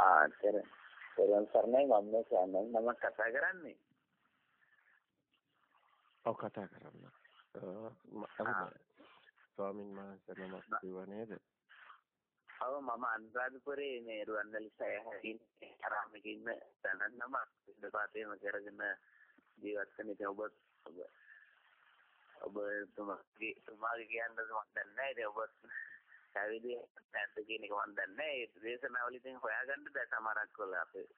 ආ තෙර තෙරුවන් සරණයි මම මේ ස්වාමීන් නම කතා කරන්නේ. ඔව් කතා කරන්න. ස්වාමීන් වහන්සේ නමක් කිව්වා නේද? ඔව් මම අනුරාධපුරේ මේ රුවන්වැලි සය හැදින් ආරාමයක ඉන්න තැනක් නම ඉඳපාතේම කරගෙන ජීවත් වෙන ඉතින් ඔබ ඔබ ඔබ තුමාගේ තුමාගේ කියන්නද මම දන්නේ නැහැ ඉතින් ඔබ පැවිදි නැද්ද කියන එක මම දන්නේ නැහැ. ඒ දේශනාවල ඉතින් හොයාගන්න බෑ සමහරක් වල අපේ.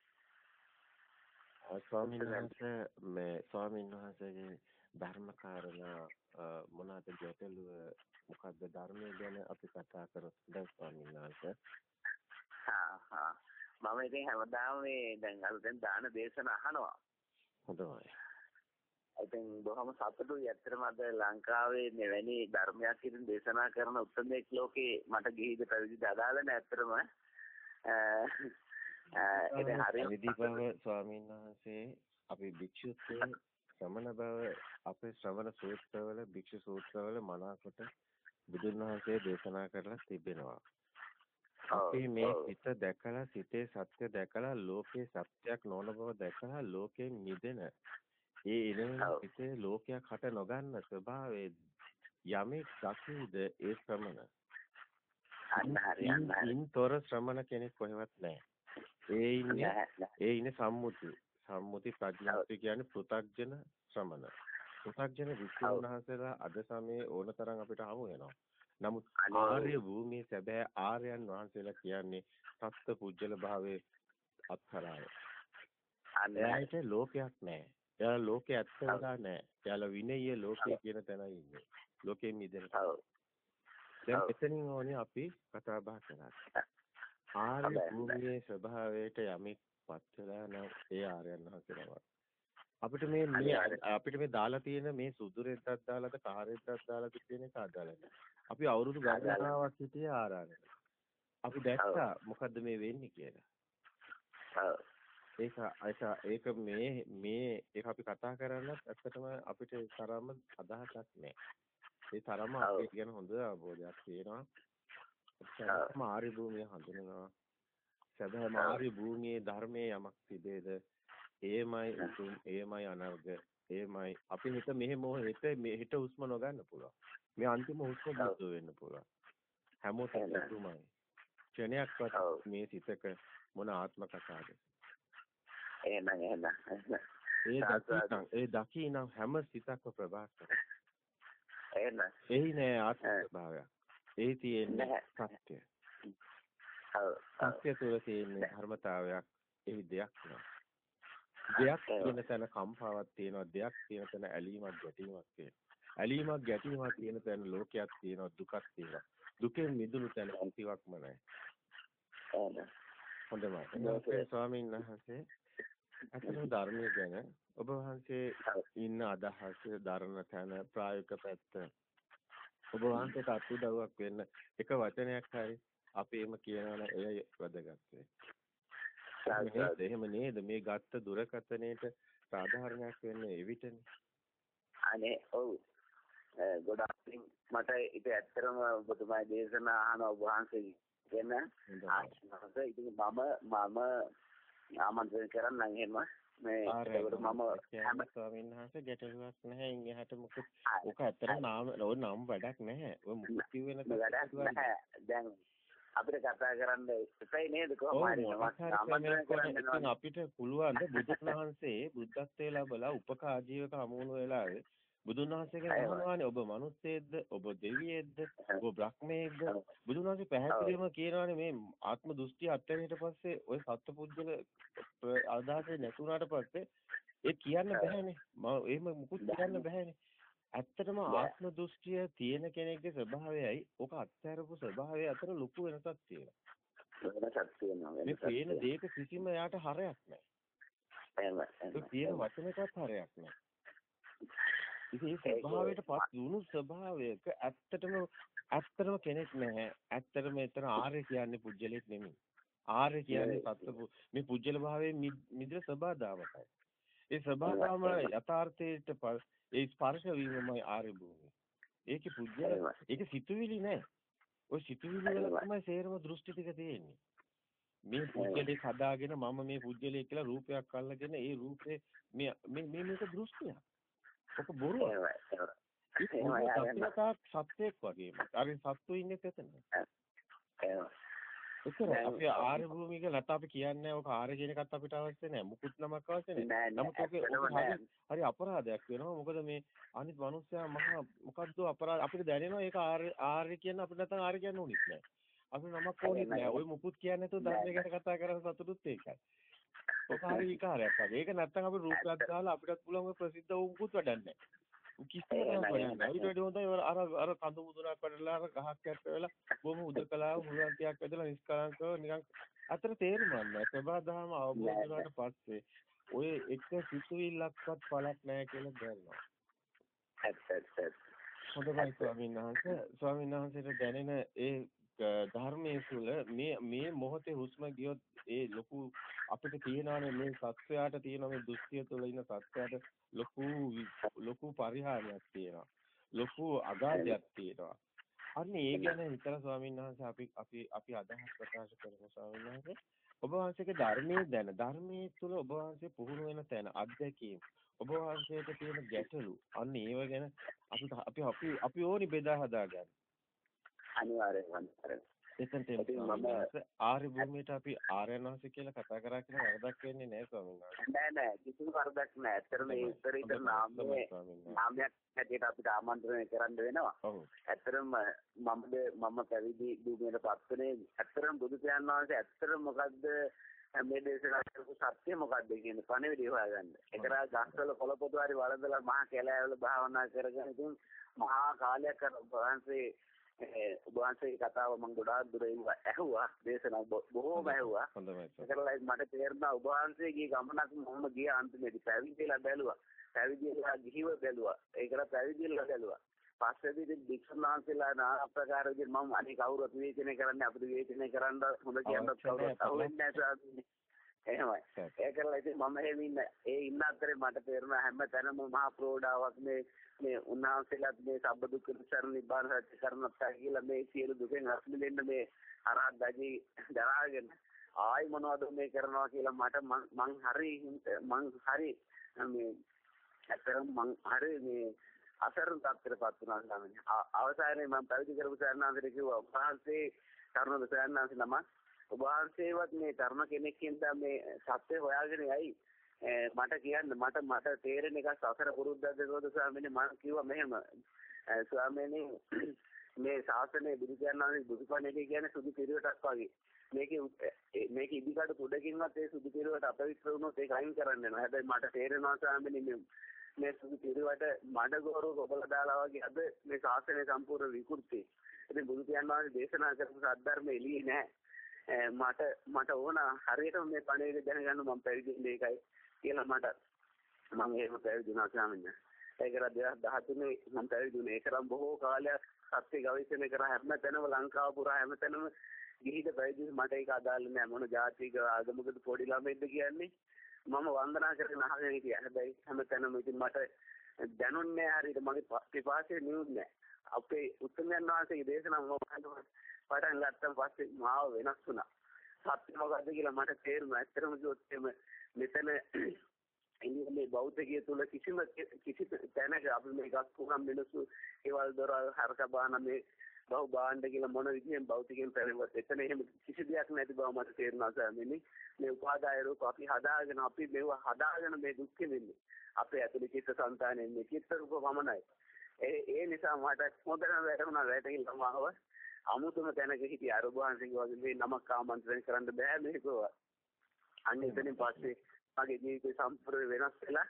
ස්වාමීන් වහන්සේ මේ ස්වාමීන් වහන්සේගේ ධර්ම කාරණා මොනවාද ගැටලුව මොකද්ද ධර්මයේ ගැන අපි කතා කරොත් දැන් ස්වාමීන් වහන්සේ. හා හා මම ඉතින් හැමදාම මේ දැන් අලුතෙන් දාන දේශන අහනවා. හොඳයි. ඉතින් බොහොම සතුටුයි. ඇත්තටම අද ලංකාවේ මෙවැනි ධර්මයක් ඉදින් දේශනා කරන උත්තරමෙක් ලෝකේ මට ගිහිද පැවිදිද අදාළ නැහැ ඇත්තටම. ඉතින් හරි. විදීපව ස්වාමීන් වහන්සේ අපි භික්ෂුත්වයේ ශ්‍රමණ බව අපේ ශ්‍රවණ සූත්‍රවල භික්ෂු සූත්‍රවල මනාකොට බුදුන් වහන්සේ දේශනා කරලා තිබෙනවා. අපි මේ සිත දැකලා සිතේ සත්‍ය දැකලා ලෝකේ සත්‍යයක් නොවන බව දැකලා ලෝකයෙන් මිදෙන ඒ ඉරණ පිටේ ලෝකයක් හට නොගන්න ස්වභාවයේ යමෙක් දකිද ඒ ශ්‍රමණ. අන්න හරි අන්න හරි. ඉන්තර ශ්‍රමණ කෙනෙක් කොහෙවත් නැහැ. ඒ ඉන්නේ ඒ ඉන්නේ සම්මුති. සම්මුති ප්‍රඥාති කියන්නේ පෘථග්ජන ශ්‍රමණ. පෘථග්ජන විශ්වවහන්සේලා අද සමයේ ඕනතරම් අපිට හමු වෙනවා. නමුත් ආර්ය භූමියේ සැබෑ ආර්යයන් වහන්සේලා කියන්නේ සත්ත්ව පුජ්‍යල භාවයේ අත්හරාය. අන්‍යයට ලෝකයක් නැහැ. එයාලා ලෝකේ ඇත්ත වෙලා නැහැ. එයාලා විනය ලෝකේ කියන තැනයි ඉන්නේ. ලෝකෙ මිදෙන්න. දැන් එතනින් ඕනේ අපි කතා බහ කරන්නේ. ආර්ය භූමියේ ස්වභාවයට යමෙක් පත් වෙලා නම් ඒ ආර්යයන් වහන්සේනවා. අපිට මේ මේ අපිට මේ දාලා තියෙන මේ සුදු රෙද්දක් දාලාද කහ රෙද්දක් දාලාද කියන එක අදාළ අපි අවුරුදු ගණනාවක් හිටියේ ආරාරේ. අපි දැක්කා මොකද්ද මේ වෙන්නේ කියලා. ඒක ඒක මේ මේ ඒක අපි කතා කරන්නත් ඇත්තටම අපිට තරම අදහසක් නැහැ. ඒ තරම අපේ කියන හොඳ අවබෝධයක් තියෙනවා. ආර්ය භූමිය හඳුනනවා. සැබෑම ආර්ය භූමියේ ධර්මයේ යමක් තිබේද? ඒමයි උතුම්, ඒමයි අනර්ග, ඒමයි අපි හිත මෙහෙ මොහ හිත හිත උස්ම නොගන්න පුළුවන්. මේ අන්තිම උස්ම බුද්ධ වෙන්න පුළුවන්. හැමෝටම උතුමයි. ක්ෂණයක්වත් මේ සිතක මොන ආත්ම කතාවද? එහෙනම් එහෙනම් ඒ දකිනම් ඒ දකිනම් හැම සිතක්ම ප්‍රභාස්කර. එහෙනම් එහි නෑ ආත්ම ස්වභාවයක්. එහි තියෙන්නේ සත්‍ය. සත්‍ය තුළ තියෙන්නේ ධර්මතාවයක්. එහි දෙයක් නෑ. දෙයක් කියන තැන කම්පාවක් තියෙනවා. දෙයක් කියන තැන ඇලීමක් ගැටීමක් තියෙනවා. ඇලීමක් ගැටීමක් තියෙන තැන ලෝකයක් තියෙනවා. දුකක් තියෙනවා. දුකෙන් මිදුණු තැන කිසිවක්ම නැහැ. හොඳයි. ස්වාමීන් වහන්සේ අතන ධර්මයේ ගැන ඔබ වහන්සේ ඉන්න අදහස දරන තැන ප්‍රායෝගික පැත්ත. ඔබ වහන්සේට අත්උදව්වක් වෙන්න එක වචනයක් හරි අපේම කියනවනේ එය වැදගත්. එහෙම නේද? මේ ගත්ත දුරකතනේට සාධාරණයක් වෙන්නේ එවිටනේ. අනේ ඔව්. ගොඩක් මට ඒක ඇත්තටම ඔබතුමා දේශනා අහන ඔබ වහන්සේ කියන ආශිර්වාද. ඉතින් මම මම ආමන්ත්‍රණය කරන්නම් එහෙම මේ ඒකට මම ස්වාමීන් වහන්සේ ගැටලුවක් නැහැ. ඉන් එහාට මොකද? ඔක ඇත්තට නාම ඕන නම් වැඩක් නැහැ. ඔය මුකුත් කිව්වෙන වැඩක් නැහැ. දැන් අපිට කතා කරන්න ඉස්සයි නේද? කොහොමද අපිට පුළුවන් බුදුන් වහන්සේ බුද්ධත්වයේ ලැබලා උපකාජීවක හමුණු වෙලාවේ බුදුන් වහන්සේගෙන් අහනවානේ ඔබ මිනිස්සෙක්ද ඔබ දෙවියෙක්ද ඔබ බ්‍රහ්මයෙක්ද? බුදුන් වහන්සේ පැහැදිලිවම කියනවානේ මේ ආත්ම දෘෂ්ටි අත්හැරියට පස්සේ ওই සත්පුද්ගල අදහසේ නැතුණාට පස්සේ ඒ කියන්න බෑනේ. මම එහෙම මුකුත් කියන්න බෑනේ. ඇත්තටම ආත්ම දෘෂ්ටිය තියෙන කෙනෙක්ගේ ස්වභාවයයි ඔක අත්හැරපු ස්වභාවය අතර ලොකු වෙනසක් තියෙනවා. වෙනසක් තියෙනවා මේ පේන දෙයක කිසිම යාට හරයක් නැහැ එහෙම ඒ කියන වචනයකත් හරයක් නැහැ ඉතින් ඒ ස්වභාවයට පත් වුණු ස්වභාවයක ඇත්තටම ඇත්තටම කෙනෙක් නැහැ. ඇත්තටම එතන ආර්ය කියන්නේ පුජ්‍යලෙක් නෙමෙයි. ආර්ය කියන්නේ සත්ව මේ පුජ්‍යල භාවයේ මිදිර සබදාවකයි. ඒ සබදාම යථාර්ථයට ඒ ස්පර්ශ වීමමයි ආර්ය භූමිය. ඒකේ පුජ්‍යල ඒකේ සිතුවිලි නැහැ. ওই සිතුවිලි වල තමයි සේරම දෘෂ්ටි ටික තියෙන්නේ. මේ පුජ්‍යලෙක් හදාගෙන මම මේ පුජ්‍යලෙක් කියලා රූපයක් අල්ලගෙන ඒ රූපේ මේ මේ මේක දෘෂ්ටියක්. ඔක බොරුවක්. ඒක සත්‍යයක් වගේම. අර සත්තු ඉන්නේ එතන. එතන අපි ආර්ය භූමික නැත්නම් අපි කියන්නේ ඔක ආර්ය කියන එකත් අපිට අවශ්‍ය නැහැ. මුකුත් නමක් අවශ්‍ය නැහැ. නමුත් ඔක හරි අපරාධයක් වෙනවා. මොකද මේ අනිත් මිනිස්සයා මහා මොකද්ද අපරාධ අපිට දැනෙනවා ඒක ආර්ය ආර්ය කියන අපිට නැත්නම් ආර්ය කියන්න ඕනෙත් නැහැ. අපිට නමක් ඕනෙත් නැහැ. ওই මුකුත් කියන්නේ නැතුව ධර්මය ගැන කතා කරන සතුටුත් ඒකයි. හරි විකාරයක් වගේ. ඒක නැත්නම් අපි රූපයක් දාලා අපිටත් පුළුවන් ප්‍රසිද්ධ වූ මුකුත් වැඩක් නැහැ. කිසිම හොයන්නේ ඊට වඩා හොඳයි. අර අර කඳු මුදුනක් වඩලා අර ගහක් යට වෙලා බොහොම උදකලාව මුලන්තියක් වැදලා නිස්කලංකව නිකන් අතර තේරුමක් නැහැ. ප්‍රබා දහම අවබෝධ වුණාට පස්සේ ඔය එක සිතුවිල්ලක්වත් පළක් නැහැ කියලා දැනනවා. ඇත්ත ඇත්ත හොඳයි ස්වාමීන් වහන්සේ. ස්වාමීන් වහන්සේට දැනෙන ඒ ධර්මයේ තුල මේ මේ මොහොතේ හුස්ම ගියොත් ඒ ලොකු අපිට තියෙනවානේ මේ සත්‍යයට තියෙන මේ දෘෂ්ටිය තුළ ඉන්න සත්‍යයට ලොකු ලොකු පරිහානියක් තියෙනවා. ලොකු අගාධයක් තියෙනවා. අන්න ඒ ගැන හිතලා ස්වාමීන් වහන්සේ අපි අපි අපි අදහස් ප්‍රකාශ කරමු ස්වාමීන් වහන්සේ. ඔබ වහන්සේගේ ධර්මයේ දැන ධර්මයේ තුල ඔබ වහන්සේ පුහුණු වෙන තැන අත්දැකීම් ඔබ වහන්සේට තියෙන ගැටලු අන්න ඒව ගැන අපි අපි අපි අපි ඕනි බෙදා හදා ගන්න අනිවාර්යෙන්ම අනිවාර්යෙන්ම එතනට ආර්ය භූමියට අපි ආර්යනාසි කියලා කතා කරා කියන වරදක් වෙන්නේ නැහැ ස්වාමීන් වහන්සේ. නෑ නෑ කිසිම වරදක් නෑ. ඇත්තටම මේ උත්තරීතර නාමයේ නාමයක් හැටියට අපිට ආමන්ත්‍රණය කරන්න වෙනවා. ඇත්තටම මමද මම පැවිදි භූමියටපත් වුණේ ඇත්තටම බුදු පියාණන් වහන්සේ ඇත්තටම මොකද්ද මේ දේශනා කරපු සත්‍ය මොකද්ද කියන පණිවිඩය හොයාගන්න. ඒතරා ගස්වල කොළ පොතු හරි වළඳලා මහා කැලෑවල භාවනා කරගෙන ඉතින් මහා කාලයක් වහන්සේ ඔබ වහන්සේගේ කතාව මම ගොඩාක් දුර ඇහුවා දේශනා බොහෝම ඇහුවා. ඒකලයි මට තේරුණා ඔබ වහන්සේගේ ගමනක් මම ගිය අන්තිමේදී පැවිදිලා බැලුවා. පැවිදිලා ගිහිව බැලුවා. ඒකට පැවිදිලා බැලුවා. පස්සේදී ඉතින් භික්ෂුන් වහන්සේලා নানা ආකාර විදිහට මම අනේ කවුරුත් විවේචනය කරන්නේ අපිට විවේචනය කරන්න හොඳ කියන්නත් කවුරුත් අහුවෙන්නේ නැහැ එහෙමයි. ඒකලා ඉතින් මම එහෙම ඉන්න. ඒ ඉන්න අතරේ මට තේරුණා හැම තැනම මහා ප්‍රෝඩාවක් මේ මේ උන්වහන්සේලාත් මේ සබ්බ දුක්ඛ නිසරණ නිබ්බාන සත්‍ය කරණත්තා කියලා මේ සියලු දුකෙන් අත් මිදෙන්න මේ අරහත් දජි දරාගෙන ආයි මොනවද මේ කරනවා කියලා මට මං හරි මං හරි මේ ඇත්තරම මං හරි මේ අසරණ තත්ත්වයටපත් වුණා ගමනේ අවසානයේ මම පැවිදි කරපු සරණාන්තර කිව්වා උපහාසයේ කරුණ සරණාන්ත නම ඔබ වහන්සේවත් මේ ධර්ම කෙනෙක් කියන මේ සත්‍ය හොයාගෙන යයි. මට කියන්න මට මට තේරෙන එක සසර පුරුද්දක්ද කියලාද ස්වාමීනි? මම කිව්වා මෙහෙම. ස්වාමීනි මේ ශාසනයේ බුදු කියනවා බුදුපණේ කියන්නේ සුදු පිරුවටක් වගේ. මේකේ මේක ඉදිකට තුඩකින්වත් ඒ සුදු පිරුවට අපවිත්‍ර වුණොත් ඒක අයින් කරන්න වෙනවා හැබැයි මට තේරෙනවා ස්වාමීනි මේ මේ සුදු පිරුවට මඩ ගෝරු කොබල දාලා වගේ අද මේ ශාසනය සම්පූර්ණ විකෘති. ඉතින් බුදු කියනවා දේශනා කරපු සද්ධර්ම එළියේ නැහැ Eh, මට මට ඕන හරියටම මේ පණිවිඩ දැනගන්න මම පැවිදි වෙන්නේ ඒකයි කියලා මට. මම එහෙම පැවිදුණා ස්වාමීන් වහන්සේ. ඒකට 2013 මම පැවිදුනේ. ඒකනම් බොහෝ කාලයක් සත්‍ය ගවේෂණය කරා හැම තැනම ලංකාව පුරා හැම තැනම ගිහිද පැවිදි මට ඒක අදාළ නෑ. මොන ජාතික ආගමකද පොඩි ළමයිද කියන්නේ. මම වන්දනා කරගෙන අහගෙන හිටියා. හැබැයි හැම තැනම ඉතින් මට දැනුන්නේ හරියට. මගේ පිපාසය නියුන්නේ අපේ උත්තරයන් වහන්සේගේ දේශනාව මම පටන් ගත්තන් පස්සේ මාව වෙනස් වුණා. සත්‍ය මොකද්ද කියලා මට තේරුණා. ඇත්තටම කිව්වොත් මෙතන ඉන්නේ බෞද්ධකයේ තුල කිසිම කිසි තැනක අපි මේ ගස් කුහම් මිනිස්සු ඒවල් දොරල් හරක බාන මේ බහු බාණ්ඩ කියලා මොන විදිහෙන් භෞතිකයෙන් පැනෙවත් එතන එහෙම කිසි දෙයක් නැති බව මට තේරුණා සාමිනේ මේ උපාදාය රූප අපි හදාගෙන අපි මේව හදාගෙන මේ දුක් වෙන්නේ. අපේ ඇතුළේ චිත්ත සංතානයේ මේ චිත්ත රූප වමනයි ඒ ඒ නිසා මට හොඳටම වැටුණා වැටහිලා මාව. අමුතුම තැනක හිටිය අරුභාන්සික වගේ මේ නමක් ආමන්ත්‍රණය කරන්න බෑ මේකවා අන්න එතනින් පස්සේ මගේ ජීවිතේ සම්පූර්ණ වෙනස් වෙලා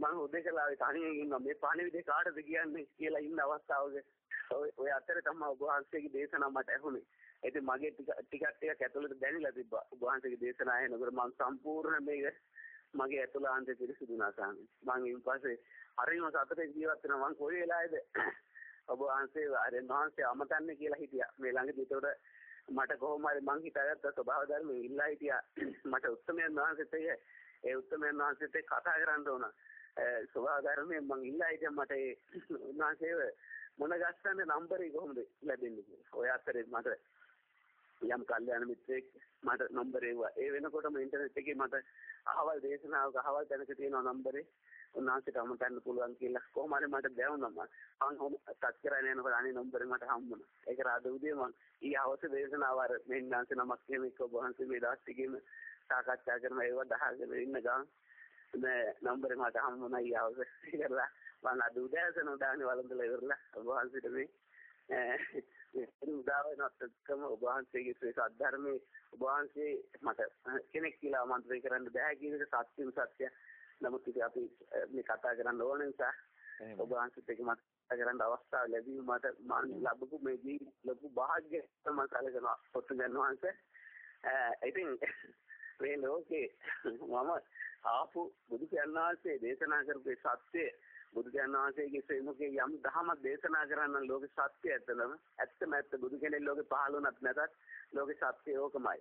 මම උදේකලාවේ තනියෙන් ඉන්නවා මේ පණිවිඩේ කාටද කියන්නේ කියලා ඉන්න අවස්ථාවක ඔය අතරේ තමයි ඔබ වහන්සේගේ දේශනාව මට ඇහුනේ. ඉතින් මගේ ටික ටිකක් ටිකක් ඇතුළට දැනිලා තිබ්බා. ඔබ වහන්සේගේ දේශනාව ඇහෙනකොට මම සම්පූර්ණ මේක මගේ ඇතුළාන්තේ පිරිසිදුනා සාමි. මම ඊට පස්සේ හරිම සතුටින් ජීවත් වෙනවා. මම කොයි වෙලාවේද ඔබ වහන්සේ ආරෙන් වහන්සේ අමතන්නේ කියලා හිටියා. මේ ළඟදී ඒතකොට මට කොහොම හරි මං හිතාගත්ත ස්වභාව ධර්ම ඉල්ලා හිටියා මට උත්තරමයන් වහන්සේත් ඒ උත්තරමයන් වහන්සේත් කතා කරන්න ඕන ස්වභාව ධර්මයෙන් මං ඉල්ලා හිටියා මට ඒ උන්වහන්සේව මොන ගස්සන්නේ නම්බරේ කොහොමද ලැබෙන්නේ කියලා. ඔය අතරේ මට යම් කල්යාණ මිත්‍රෙක් මට නම්බර් එවුවා. ඒ වෙනකොටම ඉන්ටර්නෙට් එකේ මට අහවල් දේශනාවක අහවල් තැනක තියෙන නම්බරේ උන්වහන්සේට අමතන්න පුළුවන් කියලා කොහොම හරි මට දැනුණා මම. මං හොම ටච් කරගෙන යනකොට අනේ නම්බරේ මට හම්බුණා. ඒක රාද උදේ මං ඊ හවස දේශනාව අර මෙන්නාන්සේ නමක් එහෙම එක්ක ඔබ වහන්සේ මේ දවස් ටිකේම සාකච්ඡා කරන ඒවා දහගෙන ඉන්න ගමන් මේ නම්බරේ මට හම්බුණා ඊ හවස. ඒකලා මං අද උදෑසන උදානේ වළඳලා ඉවරලා ඔබ වහන්සේට මේ ඒ උදා වෙනත් එක්කම ඔබ වහන්සේගේ ශ්‍රේ සද්ධර්මයේ ඔබ වහන්සේ මට කෙනෙක් කියලා ආමන්ත්‍රණය කරන්න බෑ කියන එක සත්‍යම සත්‍ය. නමුත් ඉතින් අපි මේ කතා කරන්න ඕන නිසා ඔබ වහන්සේත් එක්ක මට කරන්න අවස්ථාව ලැබීම මට මම ලැබපු මේ ජීවිත ලොකු වාග්ය තමයි සැලකනවා පොත්තුගන් වහන්සේ. ඉතින් මේ ලෝකේ මම ආපු බුදු වහන්සේ දේශනා කරපු සත්‍ය බුදු වහන්සේගේ ශ්‍රේමුකේ යම් දහමක් දේශනා කරන්න ලෝක සත්‍ය ඇත්තම ඇත්තම ඇත්ත බුදු කෙනෙක් ලෝකේ පහළ වුණත් නැතත් ලෝක සත්‍ය ඕකමයි.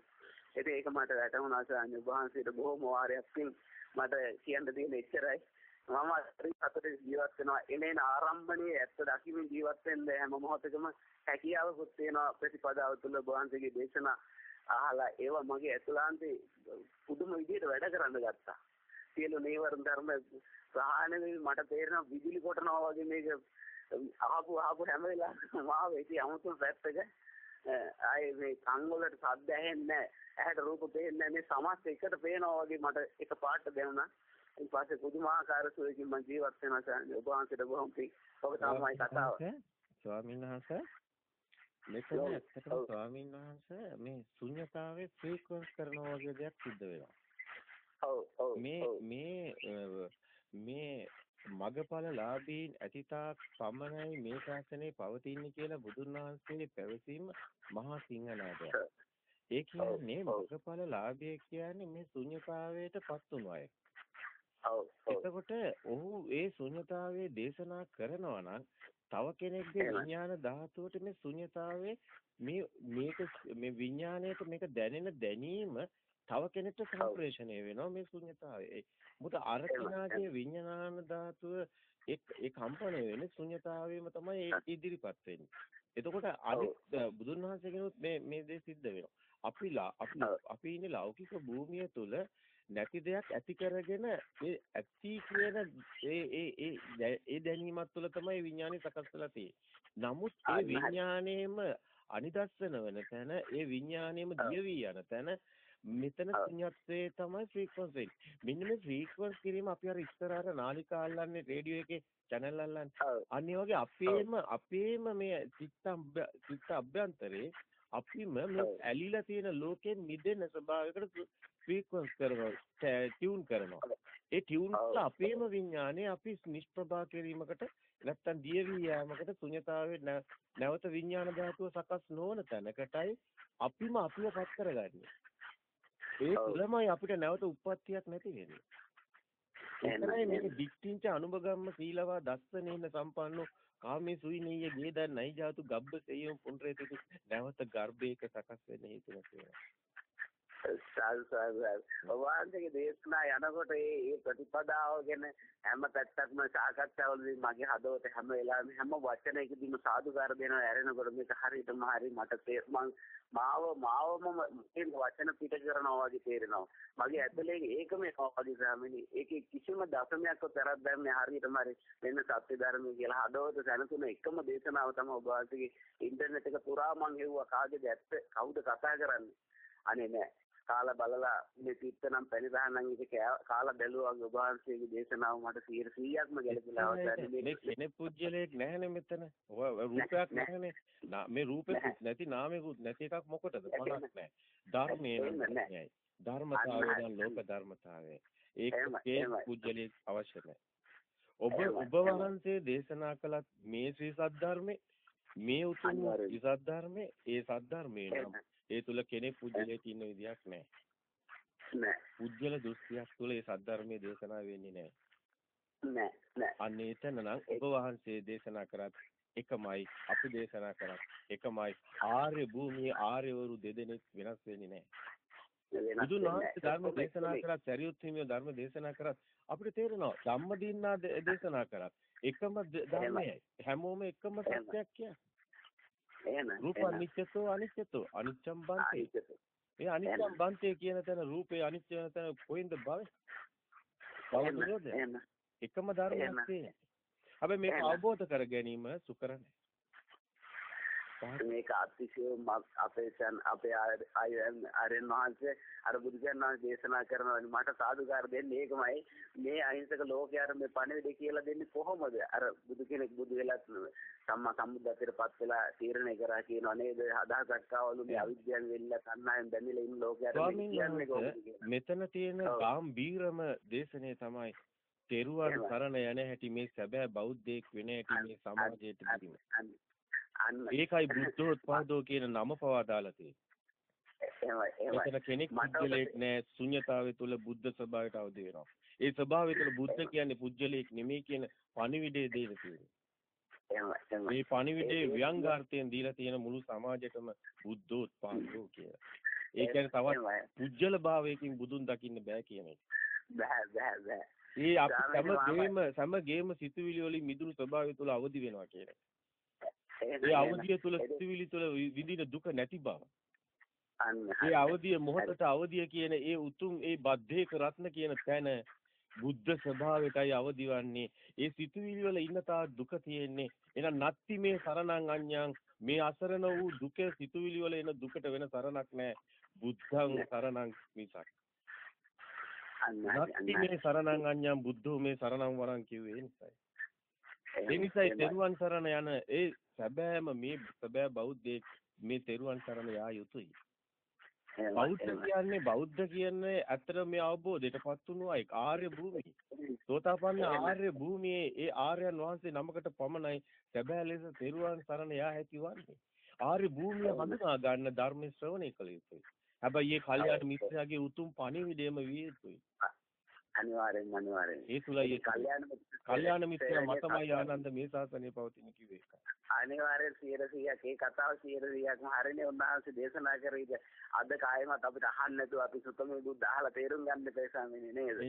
ඉතින් ඒක මට වැටහුණා සාන්‍ය වහන්සේට බොහොම වාරයක් පින් මට කියන්න තියෙන එච්චරයි. මම හරි සතුටින් ජීවත් වෙනවා. එනේන ආරම්භණයේ ඇත්ත දකිමින් ජීවත් වෙන්න හැම මොහොතකම හැකියාවකුත් තියෙනවා ප්‍රතිපදාව තුළ වහන්සේගේ දේශනා අහලා ඒවා මගේ ඇතුළාන්තේ පුදුම විදිහට වැඩ කරන්න ගත්තා. සියලු නීවරණ ධර්ම ප්‍රහාණය මට තේරෙනවා විදුලි කොටනවා වගේ මේක අහපු අහපු හැම වෙලාවෙම මාව ඉති අමුතු පැත්තක ආයේ මේ කන් වලට ශබ්ද ඇහෙන්නේ ඇහැට රූප පේන්නේ මේ සමස්ත එකට පේනවා වගේ මට එක පාට දැනුණා. ඊට පස්සේ පුදුමාකාර සුවකින් මම ජීවත් වෙනවා සාරා. ඔබ වහන්සේට බොහොම පිං. ඔබ තමයි කතාව. ස්වාමීන් වහන්සේ මෙතන ඇත්තටම ස්වාමීන් වහන්සේ මේ ශුන්‍යතාවේ ෆ්‍රීකවන්ස් කරනවා වගේ දෙයක් සිද්ධ වෙනවා. මේ මේ මේ මගඵලලාභීන් ඇතිතාක් පමණයි මේ ශාසනය පවතින්නේ කියලා බුදුන් වහන්සේ පැවසීම මහා සිංහනාදයක්. ඒ කියන්නේ මගඵලලාභය කියන්නේ මේ ශුන්‍යතාවයට පත් වුණු අය. එතකොට ඔහු ඒ ශුන්‍යතාවයේ දේශනා කරනවා නම් තව කෙනෙක්ගේ විඥාන ධාතුවට මේ ශුන්‍යතාවයේ මේ මේක මේ විඥාණයට මේක දැනෙන දැනීම තව කෙනෙක්ට සම්ප්‍රේෂණය වෙනවා මේ ශුන්‍යතාවයේ. මොකද අර කෙනාගේ විඥාන ධාතුව ඒ කම්පණය වෙන්නේ ශුන්‍යතාවයේම තමයි ඉදිරිපත් වෙන්නේ. එතකොට අනිත් බුදුන් වහන්සේගෙනුත් මේ මේ දේ සිද්ධ වෙනවා. අපි අපි අපි ඉන්නේ ලෞකික භූමිය තුල නැති දෙයක් ඇති කරගෙන ඒ ඇති කියන ඒ ඒ ඒ ඒ දැනීමත් තුළ තමයි විඥානය සකස් වෙලා තියෙන්නේ. නමුත් ඒ විඥාණයම අනිදස්සන වෙන තැන ඒ විඥාණයම දියවි යන තැන මෙතන ශුන්‍යත්වයේ තමයි ෆ්‍රීකවන්ස් වෙන්නේ. මෙන්න මේ ෆ්‍රීකවන්ස් කිරීම අපි අර ඉස්සර අර නාලිකා අල්ලන්නේ රේඩියෝ එකේ channel අල්ලන්නේ. අනිත් වගේ අපේම අපේම මේ චිත්ත චිත්ත අභ්‍යන්තරේ අපිම මේ ඇලිලා තියෙන ලෝකෙන් මිදෙන ස්වභාවයකට ෆ්‍රීකවන්ස් කරනවා ටියුන් කරනවා ඒ ටියුන් කරලා අපේම විඥානේ අපි නිෂ්ප්‍රභා කිරීමකට නැත්තම් දියවි යෑමකට ශුන්‍යතාවයේ නැවත විඥාන ධාතුව සකස් නොවන තැනකටයි අපිම අපිව පත් කරගන්නේ ඒ තුළමයි අපිට නැවත උප්පත්තියක් නැති වෙන්නේ. ඒතරයි මේක දික්ඨින්ච අනුභගම්ම සීලවා දස්සනේන සම්පන්නෝ කාමේ සුයිනීය ගේදන් නයි ජාතු ගබ්බ සෙයියම් පුන්රේතිතු නැවත ගර්භයක සකස් වෙන්න හේතු නැතිව. සල් සල් ඔවාන්ගේ දේශනා යනකොට ඒ ඒ ප්‍රතිපදාව ගැන හැම පැත්තක්ම සාකච්ඡාවලදී මගේ හදවත හැම වෙලාවෙම හැම වචනයකදීම සාදුකාර දෙනවා ඇරෙනකොට මේක හරියටම හරි මට තේරුම් මාව මාවම මේ වචන පිට කරනවා වගේ තේරෙනවා. මගේ ඇතුලේ ඒකම වගේ සාමිනි. ඒකේ කිසිම දශමයක්වත් තරක් දැම්මේ හරියටම හරි වෙන සත්‍ය ධර්මය කියලා හදවත දැනතුන එකම දේශනාව තමයි ඔබ වහන්සේගේ ඉන්ටර්නෙට් එක පුරා මං හෙව්වා කාගේද ඇත්ත කවුද කතා කරන්නේ. අනේ නෑ. කාලා බලලා මේ පිට නම් පැණි දහනම් ඒක කාලා බැලුවා ඔබ වහන්සේගේ දේශනාව මට 100%ක්ම ගැලපිලා අවසන් මේ කෙනෙක් පුජ්‍යලයක් නැහැනේ මෙතන. රූපයක් නැහැනේ. මේ රූපෙත් නැති නාමයකුත් නැති එකක් මොකටද? මොනක් නැහැ. ධර්මයේ. ධර්මතාවය දැන් ලෝක ධර්මතාවය. ඒක පුජ්‍යලයක් අවශ්‍ය නැහැ. ඔබ ඔබ වහන්සේ දේශනා කළත් මේ ශ්‍රී සද්ධර්මේ මේ උතුම් ශ්‍රී සද්ධර්මේ ඒ සද්ධර්මේ නම් ඒ තුල කෙනෙක් පුජ්‍යලයේ තියෙන විදියක් නැහැ. නෑ. පුජ්‍යල දෘෂ්ටියක් තුල ඒ සද්ධර්මයේ දේශනා වෙන්නේ නැහැ. නෑ නෑ. අන්න එතන නම් ඔබ වහන්සේ දේශනා කරත් එකමයි අපි දේශනා කරත් එකමයි ආර්ය භූමියේ ආර්යවරු දෙදෙනෙක් වෙනස් වෙන්නේ නැහැ. බුදුන් වහන්සේ ධර්ම දේශනා කරත් සරියුත් හිමියෝ ධර්ම දේශනා කරත් අපිට තේරෙනවා ධම්මදින්නා දේශනා කරත් එකම ධර්මයයි හැමෝම එකම සත්‍යයක් කියන්නේ. රූප අනිත්‍යතෝ අනිත්‍යතෝ. අනිච්චම් බන්තේ. මේ අනිච්චම් බන්තේ කියන තැන රූපේ අනිත්‍ය වෙන තැන කොයින්ද භවය? භව නිරෝධය? එකම ධර්මයක්. තියෙන්නේ. හැබැයි මේක. අවබෝධ කර ගැනීම සුකර නැහැ. මේක අතිශය අපේ සන් අපේ අයන් ආර්යයන් වහන්සේ අර බුදුසයන් වහන්සේ දේශනා කරනවා මට සාදුකාර දෙන්නේ ඒකමයි මේ අහිංසක ලෝකයට මේ පණිවිඩය කියලා දෙන්නේ කොහොමද අර බුදු කෙනෙක් බුදු වෙලත් සම්මා සම්බුද්ධත්වයට පත් වෙලා තීරණය කරා කියනවා නේද අදහසක් ආවලු මේ අවිද්‍යාවෙන් වෙල්ලා තණ්හාවෙන් බැඳිලා ඉන්න ලෝකයට. මෙතන තියෙන. ගාම්භීරම දේශනේ තමයි තෙරුවන්. සරණ යන හැටි මේ සැබෑ බෞද්ධයෙක් වෙන හැටි මේ සමාජයට අන්න ඒකයි බුද්ධෝත්පාදෝ කියන නම පවා දාලා තියෙන්නේ. මෙතන කෙනෙක් මට පුද්ගලයෙක් නෑ ශුන්‍යතාවය තුළ බුද්ධ ස්වභාවයට අවදි වෙනවා. ඒ ස්වභාවය තුළ බුද්ධ කියන්නේ පුද්ගලයෙක් නෙමෙයි කියන පණිවිඩය. එහෙමයි එහෙමයි මේ පණිවිඩයේ ව්‍යංගාර්ථයෙන් දීලා තියෙන මුළු සමාජයටම බුද්ධෝත්පාදෝ කියලා. ඒ කියන්නේ තවත්. පුජ්‍යල භාවයකින් බුදුන් දකින්න බෑ කියන එක. බෑ බෑ බෑ ඒ අපි ස්වාමීනි, සමගේම සමගේම සිතුවිලි වලින් මිදුණු ස්වභාවය තුළ අවදි වෙනවා කියන එක. එහෙම ඒ තුළ ඒක- සිතුවිලි වි- විඳින දුක නැති බව. ඒ හරි. අවදිය මොහොතට අවදිය කියන ඒ උතුම් ඒ බද්ධේක රත්න කියන තැන බුද්ධ ස්වභාවයටයි අවදිවන්නේ. ඒ සිතුවිලි වල ඉන්න තා දුක තියෙන්නේ. එහෙනම් නත්ති මේ සරණං අඤ්ඤං මේ අසරණ වූ දුක සිතුවිලි වල එන දුකට වෙන සරණක් නැහැ. බුද්ධං සරණං මිසක්. නත්ති. මේ සරණං අඤ්ඤං බුද්ධෝ මේ සරණං වරං කිව්වේ ඒ නිසායි. ඒ නිසායි. තෙරුවන් සරණ යන ඒ සැබෑම මේ සැබෑ බෞද්ධයෙක් මේ තෙරුවන් සරණ යා යුතුයි. බෞද්ධ. කියන්නේ බෞද්ධ කියන්නේ ඇත්තට මේ අවබෝධයටපත් වුණු අය ආර්ය භූමිය. සෝතාපන්න ආර්ය භූමියේ ඒ ආර්යයන් වහන්සේ නමකට පමණයි සැබෑ ලෙස තෙරුවන් සරණ යා හැකි වන්නේ. ආර්ය භූමිය හඳුනා ගන්න ධර්ම ශ්‍රවණය කළ යුතුයි. හැබැයි මේ කල්යාණ මිත්‍යාගේ උතුම් පණිවිඩයම විය යුතුයි. අනිවාර්යෙන් අනිවාර්යෙන්. ඒ තුලයි කල්යාණ මිත්‍ර- කල්යාණ සේවනයේ මතමයි ආනන්ද මේ ශාසනය පවතින කිව්වේ ඒකයි. අනිවාර්යෙන් 100%ක් ඒ කතාව 100%ක්ම හරිනේ උන්වහන්සේ දේශනා කරේද අද කායමත් අපිට අහන්න නැතුව අපි සුතමේ බුද්ධ අහලා තේරුම් ගන්න දෙයසන්නේ නේද.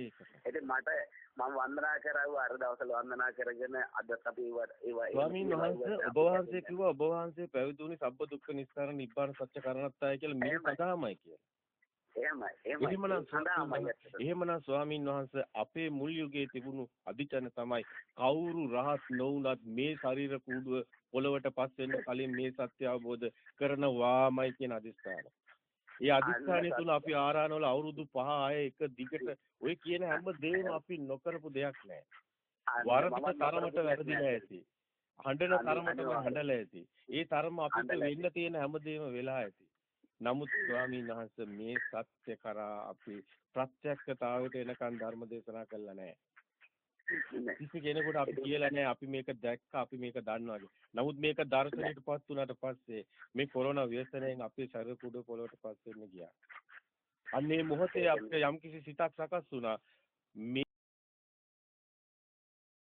ඉතින් මට මම වන්දනා කරාව අර දවස්වල වන්දනා කරගෙන අද අපි ඒවා ස්වාමීන් වහන්සේ ඔබ වහන්සේ කිව්වා ඔබ වහන්සේ පැවිදුණි සබ්බ දුක්ඛ නිස්සාරණ නිබ්බාන සත්‍ය කරණත්තාය කියලා මේ. සදාමයි කියලා. එහෙමනම් ස්වාමීන් වහන්සේ අපේ මුල් යුගයේ තිබුණු අධිචන තමයි කවුරු රහත් නොවුනත් මේ ශරීර කූඩුව පොළවට පස් වෙන්න කලින් මේ සත්‍ය අවබෝධ කරනවාමයි කියන අදිස්ථාන. ඒ අදිස්ථානය තුල අපි ආරාණවල අවුරුදු 5 6 එක දිගට ඔය කියන හැම දෙයක්ම අපි නොකරපු දෙයක් නෑ. මමත් තරමට වැරදිලා ඇති. හඬන තරමටම. හඬලා ඇති. ඒ තරම අපිට. වෙන්න තියෙන හැමදේම වෙලා ඇති. නමුත් ස්වාමීන් වහන්සේ මේ සත්‍ය කරා අපි ප්‍රත්‍යක්ෂතාවයට එනකන් ධර්ම දේශනා කළා. නෑ. කිසි කෙනෙකුට අපි කියලා නැහැ අපි මේක දැක්ක අපි මේක දන්නවා. නමුත් මේක දර්ශනයටපත් වුණාට පස්සේ මේ කොරෝනා ව්‍යසනයෙන් අපේ ශරීර කුඩ පොළොවට පස් වෙන්න ගියා. අන්න මොහොතේ අපිට යම්කිසි සිතක් සකස් වුණා.